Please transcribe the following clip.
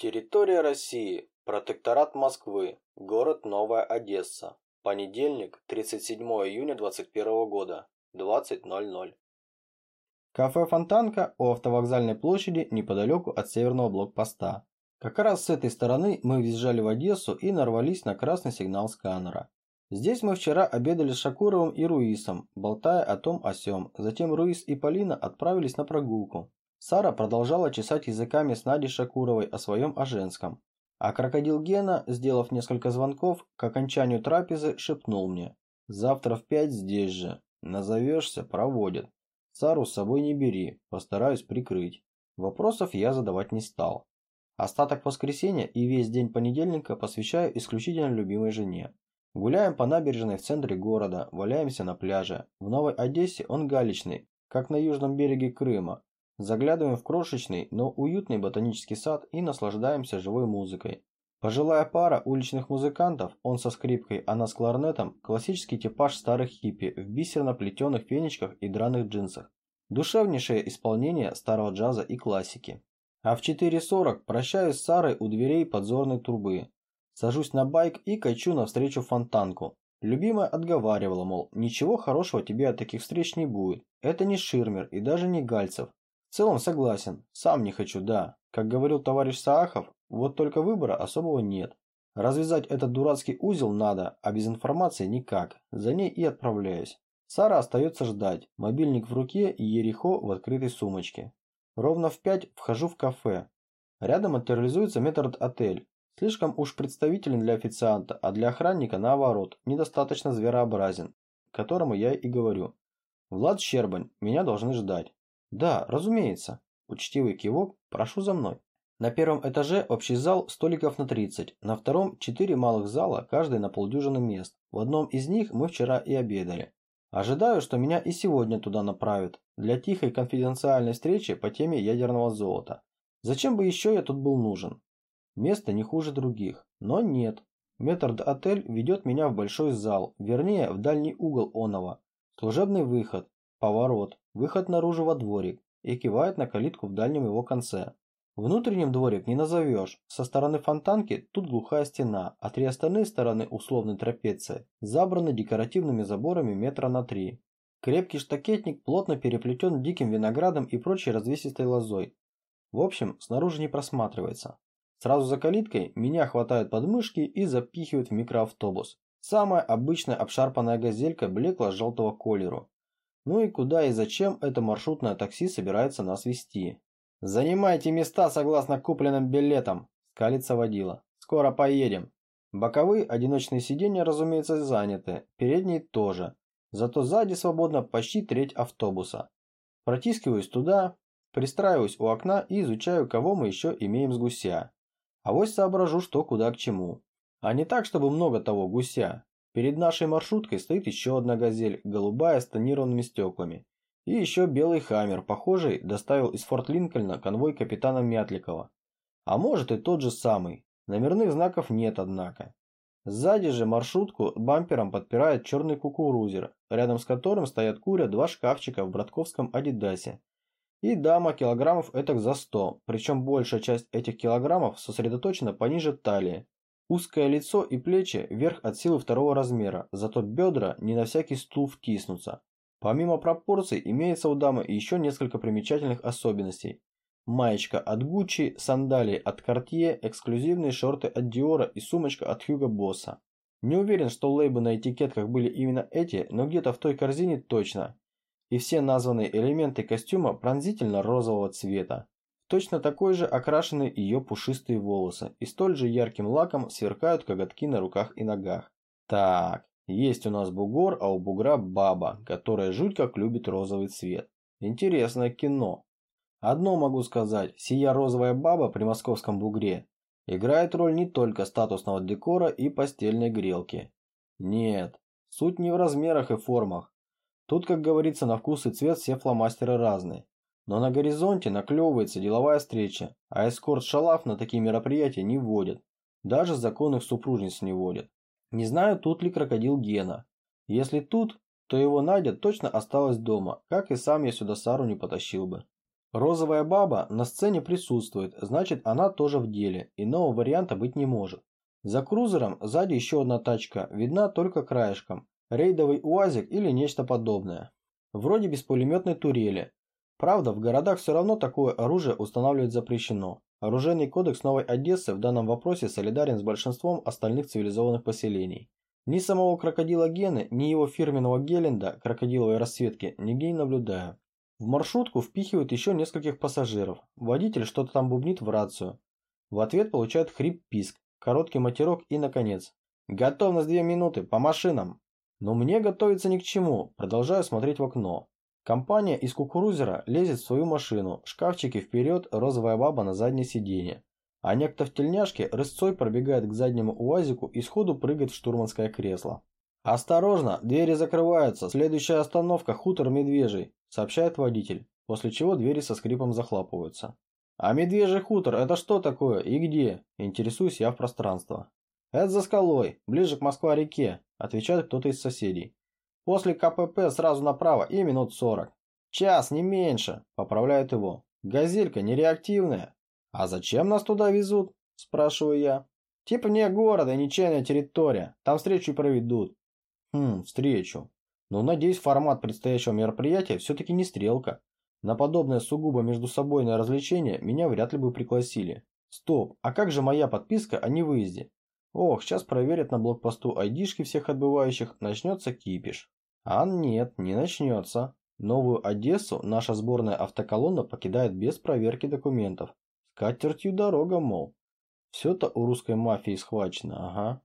Территория России. Протекторат Москвы. Город Новая Одесса. Понедельник, 37 июня 2021 года. 20.00. Кафе «Фонтанка» у автовокзальной площади неподалеку от северного блокпоста. Как раз с этой стороны мы въезжали в Одессу и нарвались на красный сигнал сканера. Здесь мы вчера обедали с Шакуровым и Руисом, болтая о том о сём. Затем Руис и Полина отправились на прогулку. Сара продолжала чесать языками с Надей Шакуровой о своем о женском. А крокодил Гена, сделав несколько звонков, к окончанию трапезы шепнул мне. «Завтра в пять здесь же. Назовешься – проводят. Сару с собой не бери, постараюсь прикрыть». Вопросов я задавать не стал. Остаток воскресенья и весь день понедельника посвящаю исключительно любимой жене. Гуляем по набережной в центре города, валяемся на пляже. В Новой Одессе он галечный, как на южном береге Крыма, Заглядываем в крошечный, но уютный ботанический сад и наслаждаемся живой музыкой. Пожилая пара уличных музыкантов, он со скрипкой, она с кларнетом, классический типаж старых хиппи в бисерно-плетеных фенечках и драных джинсах. Душевнейшее исполнение старого джаза и классики. А в 4.40 прощаюсь с Сарой у дверей подзорной трубы. Сажусь на байк и качу навстречу фонтанку. Любимая отговаривала, мол, ничего хорошего тебе от таких встреч не будет. Это не Ширмер и даже не Гальцев. В целом согласен, сам не хочу, да. Как говорил товарищ Саахов, вот только выбора особого нет. Развязать этот дурацкий узел надо, а без информации никак. За ней и отправляюсь. Сара остается ждать, мобильник в руке и Ерехо в открытой сумочке. Ровно в пять вхожу в кафе. Рядом материализуется метрд-отель. Слишком уж представителен для официанта, а для охранника, наоборот, недостаточно зверообразен. Которому я и говорю. Влад Щербань, меня должны ждать. Да, разумеется. Учтивый кивок, прошу за мной. На первом этаже общий зал столиков на 30, на втором четыре малых зала, каждый на полдюжины мест. В одном из них мы вчера и обедали. Ожидаю, что меня и сегодня туда направят, для тихой конфиденциальной встречи по теме ядерного золота. Зачем бы еще я тут был нужен? Место не хуже других, но нет. Метрд-отель ведет меня в большой зал, вернее, в дальний угол оного. Служебный выход, Поворот, выход наружу во дворик и кивает на калитку в дальнем его конце. Внутренним дворик не назовешь. Со стороны фонтанки тут глухая стена, а три остальные стороны условной трапеции забраны декоративными заборами метра на три. Крепкий штакетник плотно переплетен диким виноградом и прочей развесистой лозой. В общем, снаружи не просматривается. Сразу за калиткой меня хватают подмышки и запихивают в микроавтобус. Самая обычная обшарпанная газелька блекла желтого колеру. Ну и куда и зачем это маршрутное такси собирается нас вести? «Занимайте места согласно купленным билетам», – скалится водила. «Скоро поедем». Боковые одиночные сиденья, разумеется, заняты, передние тоже. Зато сзади свободно почти треть автобуса. Протискиваюсь туда, пристраиваюсь у окна и изучаю, кого мы еще имеем с гуся. А вот соображу, что куда к чему. А не так, чтобы много того гуся. Перед нашей маршруткой стоит еще одна газель, голубая с тонированными стеклами. И еще белый хаммер, похожий, доставил из Форт Линкольна конвой капитана Мятликова. А может и тот же самый. Номерных знаков нет, однако. Сзади же маршрутку бампером подпирает черный кукурузер, рядом с которым стоят куря два шкафчика в братковском адидасе. И дама килограммов этак за 100, причем большая часть этих килограммов сосредоточена пониже талии, Узкое лицо и плечи вверх от силы второго размера, зато бедра не на всякий стул втиснутся. Помимо пропорций имеется у дамы еще несколько примечательных особенностей. Маечка от Гуччи, сандалии от Cartier, эксклюзивные шорты от Диора и сумочка от Hugo Босса. Не уверен, что лейбы на этикетках были именно эти, но где-то в той корзине точно. И все названные элементы костюма пронзительно розового цвета. Точно такой же окрашены ее пушистые волосы, и столь же ярким лаком сверкают коготки на руках и ногах. Так, есть у нас бугор, а у бугра баба, которая жуть как любит розовый цвет. Интересное кино. Одно могу сказать, сия розовая баба при московском бугре играет роль не только статусного декора и постельной грелки. Нет, суть не в размерах и формах. Тут, как говорится, на вкус и цвет все фломастеры разные. Но на горизонте наклевывается деловая встреча, а эскорт-шалав на такие мероприятия не вводят. Даже законных супружниц не вводят. Не знаю, тут ли крокодил Гена. Если тут, то его Надя точно осталась дома, как и сам я сюда Сару не потащил бы. Розовая баба на сцене присутствует, значит она тоже в деле, иного варианта быть не может. За крузером сзади еще одна тачка, видна только краешком. Рейдовый УАЗик или нечто подобное. Вроде без пулеметной турели. Правда, в городах все равно такое оружие устанавливать запрещено. Оружейный кодекс Новой Одессы в данном вопросе солидарен с большинством остальных цивилизованных поселений. Ни самого крокодила Гены, ни его фирменного Геленда, крокодиловой расцветки, нигде не наблюдаю. В маршрутку впихивают еще нескольких пассажиров. Водитель что-то там бубнит в рацию. В ответ получает хрип-писк, короткий матерок и, наконец, «Готовность две минуты, по машинам!» Но мне готовиться ни к чему, продолжаю смотреть в окно. Компания из кукурузера лезет в свою машину, шкафчики вперед, розовая баба на заднее сиденье. А некто в тельняшке рысцой пробегает к заднему УАЗику и сходу прыгает в штурманское кресло. «Осторожно, двери закрываются, следующая остановка – хутор Медвежий», – сообщает водитель, после чего двери со скрипом захлапываются. «А Медвежий хутор – это что такое и где?» – интересуюсь я в пространство. «Это за скалой, ближе к Москва-реке», – отвечает кто-то из соседей. «После КПП сразу направо и минут сорок». «Час, не меньше», – поправляют его. «Газелька нереактивная». «А зачем нас туда везут?» – спрашиваю я. «Типа вне города, ничейная территория. Там встречу проведут». Хм, встречу. Но надеюсь, формат предстоящего мероприятия все-таки не стрелка. На подобное сугубо между собойное развлечение меня вряд ли бы пригласили. Стоп, а как же моя подписка о невыезде? Ох, сейчас проверят на блокпосту айдишки всех отбывающих, начнется кипиш. А нет, не начнется. Новую Одессу наша сборная автоколонна покидает без проверки документов. С катертью дорога, мол. Все-то у русской мафии схвачено, ага.